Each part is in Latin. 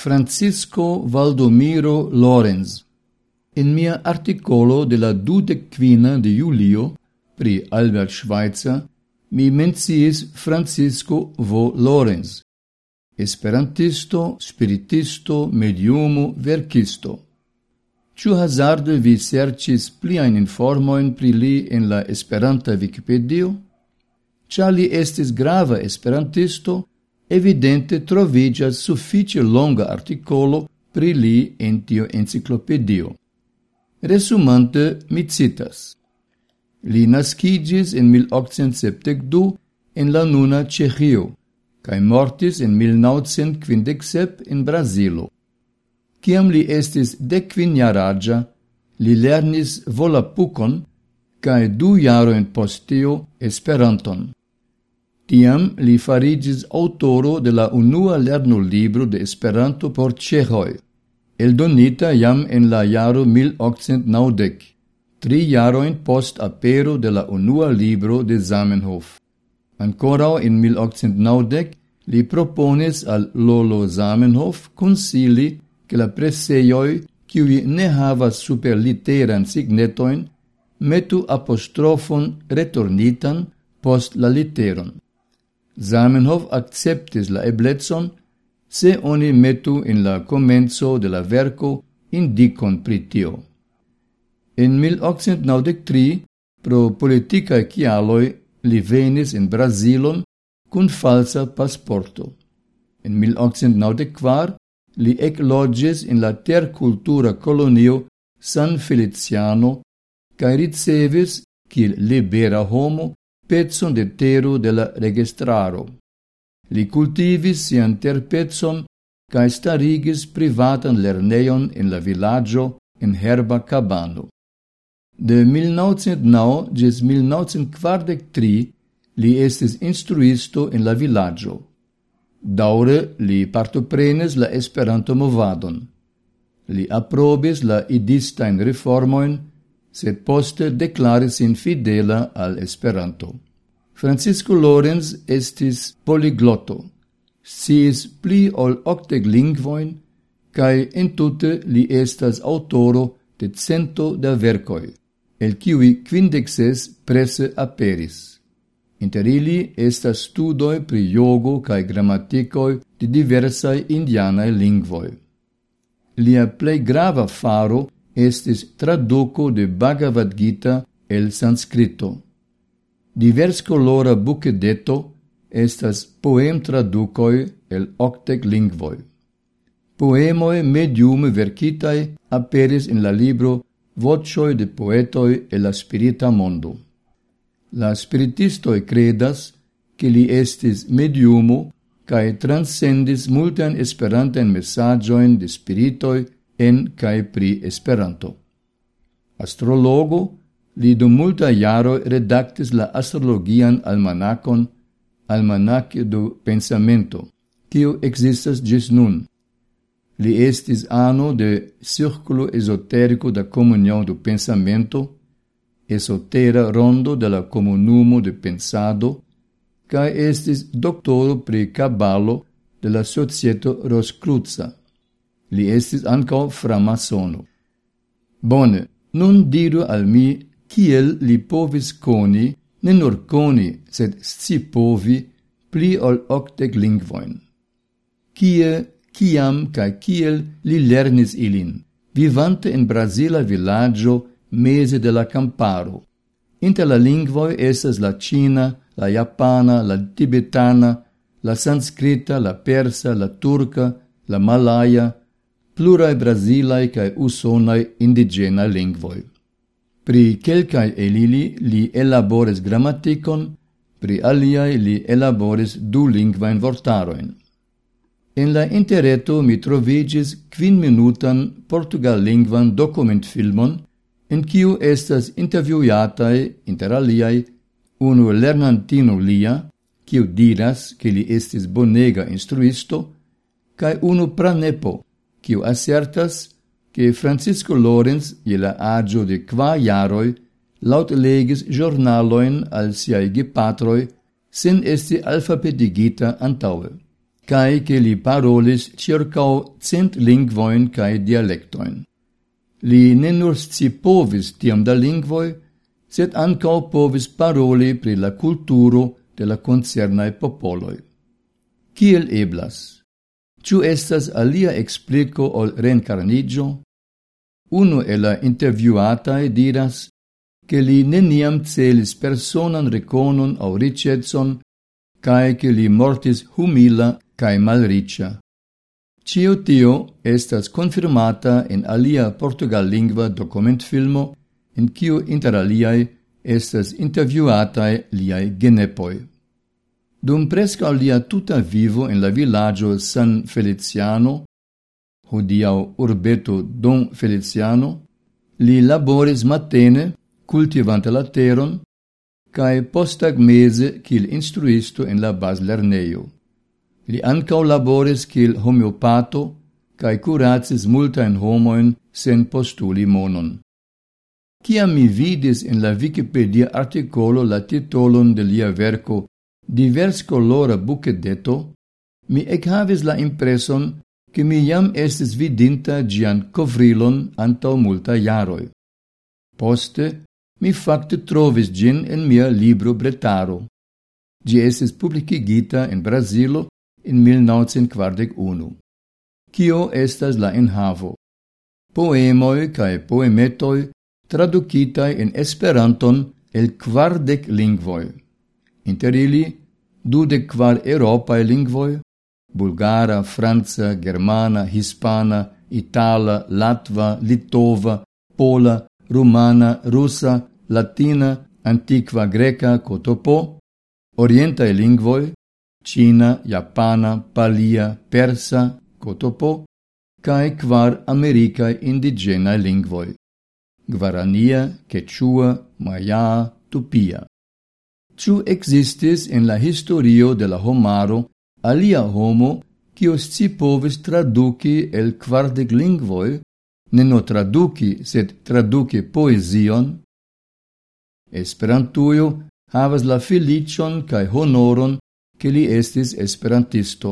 Francisco Valdomiro Lorenz. In mia articolo de la quina de Julio pri Albert Schweitzer mi menciis Francisco V. Lorenz, esperantisto, spiritisto, mediumo, verkisto. Ciu hazarde vi sercis pliain informoin pri li en la esperanta Wikipedio? Cia li estis grava esperantisto, evidente trovigas suffice longa articolo pri li en tio enciclopedio. Resumante, mi citas. Li nascigis in 1872 en la nuna Cechio, cae mortis en 1957 in Brasilo. Ciam li estis decvinjaragia, li lernis volapucon, cae du jaroin postio Esperanton. Tiam li farigis autoro de la unua lernolibro de Esperanto por Cehoi, eldonita jam en la jaro 1890, tri jaroin post apero de la unua libro de Zamenhof. Ancorau in 1890 li proponis al Lolo Zamenhof consili che la preseioi qui ne havas superliteran signetoin metu apostrofon retornitan post la literon. Zamenhof acceptis la eblecon se oni metu in la comenzo de la verco indicon pritio. In En 1893, pro politicae cialoi, li venis in Brasilon cun falsa pasporto. En 1894 li eclogis in la tercultura colonio San Feliciano cae ricevis, cil libera homo, pezzon de tero de la registraro. Li cultivis sian terpezzon ca starigis privatan lerneion in la villaggio in herba cabano. De 1909 gis 1943 li estis instruisto in la villaggio. Daure li partoprenes la Esperanto movadon. Li aprobis la idistain reformoin sed poste declaris sin fidela al Esperanto. Francisco Lorenz estis poliglotto, siis pli ol octec lingvoin, cae entute li estas autoro de cento da vercoi, el ciui quindexes presse aperis. Inter ili estas studoi pri jogo cae grammaticoi de diversae indianae lingvoi. Lia plei grava faro estis traduco de Bhagavad Gita el sanscrito. Diverscolora bucedeto estas poem traducoi el octec lingvoi. Poemoi medium verkitae aperis in la libro Vocioi de poetoi e la spirita mondo. La spiritistoi credas che li estis mediumo cae transcendis multan esperanten messagioin de spiritoi en cae pri Esperanto. Astrologo, li dum multa jaro redactis la astrologian almanakon Almanac do Pensamento, kiu existas gis nun. Li estis ano de Circulo Esoterico da Comunion do Pensamento, esotera rondo de la Comunumo de Pensado, ca estis doctoro pri cabalo de la Societo Roscruza. Li estis ancao framasono. Bone, nun diru al mi kiel li povis coni, ne nur coni, sed sci povi pli ol octec lingvoin. Kie, kiam ca kiel li lernis ilin, vivante in Brasila villaggio mese de la camparo. Inter la lingvoi estas la cina, la japana, la tibetana, la sanscrita, la persa, la turca, la malaya, plurae brasilae cae usonai indigena lingvoi. Pri quelcae elili li elabores grammaticon, pri aliae li elabores du lingvain vortaroin. En la interreto mi trovigis quin minutan portugal-lingvan document-filmon in kiu estas interviuiatae, inter aliae, unu lernantino lia, kiu diras che li estis bonega instruisto, cae unu pranepo, kiu assertas che Francisco Lorenz je la agio de qua jaroi laut legis giornaloin al siai gepatroi sen esti alfabetigita antaue, cae che li parolis circau cent lingvoin cae dialectoin. Li ne nur sci povis tiam da lingvoi, sed ancau povis paroli pri la culturo de la concernae popoloi. Ciel eblas? Ciu estas alia explico ol reincarnigio? Uno e la interviuatae diras che li neniam celis personan reconon au ricetson, cae che li mortis humila cae malricia. Cio tio estas confirmata in alia portugal lingua document documentfilmo, in cio inter aliae estas interviuatae liae genepoi. Dum presca lia tuta vivo in la villaggio San Feliciano, hodiau urbeto Don Feliciano, li laboris matene, cultivante la teron, cae postag mese cil instruisto in la bas lerneio. Li ancau laboris cil homeopato, cae curatis multain homoen sen postuli monon. Ciam mi vidis in la Wikipedia articolo la titolon de lia verco divers colora bucedetto, mi echavis la impreson che mi jam estis vidinta gian covrilon antau multa jaroi. Poste, mi facte trovis gin en mia libro bretaro. Gi estis publicigita en Brasilo in 1941. Kio estas la enhavo? Poemoi cae poemetoi traducitai en Esperanton el quardec lingvoi inter ili dudek kvar europae lingvoj, bulgara, franca, germana, hispana, itala, latva, litova, pola, rumana, rusa, latina, antiqua greca, cotopo, orientae lingvoi, cina, japana, palia, persa, cotopo, cae quar americae indigenae lingvoi, guarania, quechua, maya, tupia ciu existis en la historio de la homaro alia homo cio sci povis traduci el quardec lingvoi, ne no traduci, sed traduci poesion? Esperantuio havas la felicion cae honoron che li estis esperantisto.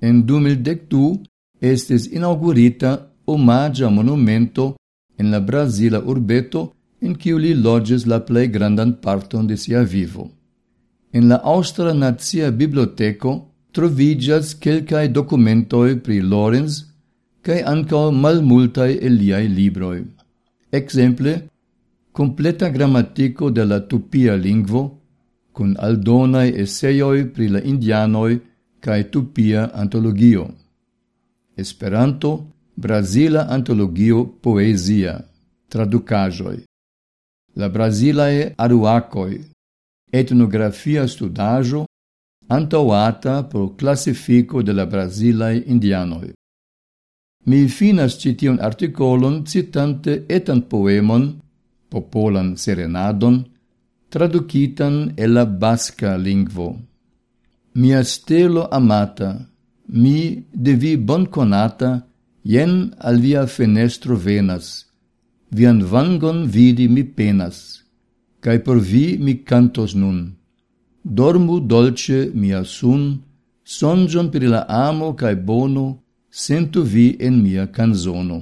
En 2012 estis inaugurita omagia monumento en la Brasila urbeto in quiu li lodges la plei grandan parton de sia vivo. En la Aŭstra Nazia Biblioteco troviĝas quelcae documentoi pri Lorenz cae ancao malmultae eliai libroi. Exemple, completa grammatico de la tupia lingvo cun aldonaj esejoj pri la indianoi cae tupia antologio. Esperanto, Brasila antologio poesia, traducajoi la Brasilae aruacoi, etnografia studajo antauata pro classifico de la Brasilae indianoi. Mi finas citiun articolon citante etan poemon, popolan serenadon, traducitan el la basca lingvo. Mia stelo amata, mi de vi bonconata, jen al via fenestro venas, vian vangon vidi mi penas, cae por vi mi cantos nun. Dormu dolce mia sun, sonjon per la amo cae bono, sentu vi en mia canzono.